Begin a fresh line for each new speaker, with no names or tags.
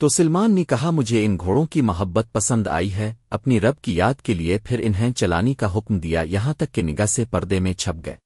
تو سلمان نے کہا، مجھے ان گھوڑوں کی محبت پسند آئی ہے، اپنی رب کی یاد کے لیے پھر انہیں چلانی کا حکم دیا، یہاں تک کہ نگاہ سے پردے میں چھپ گئے۔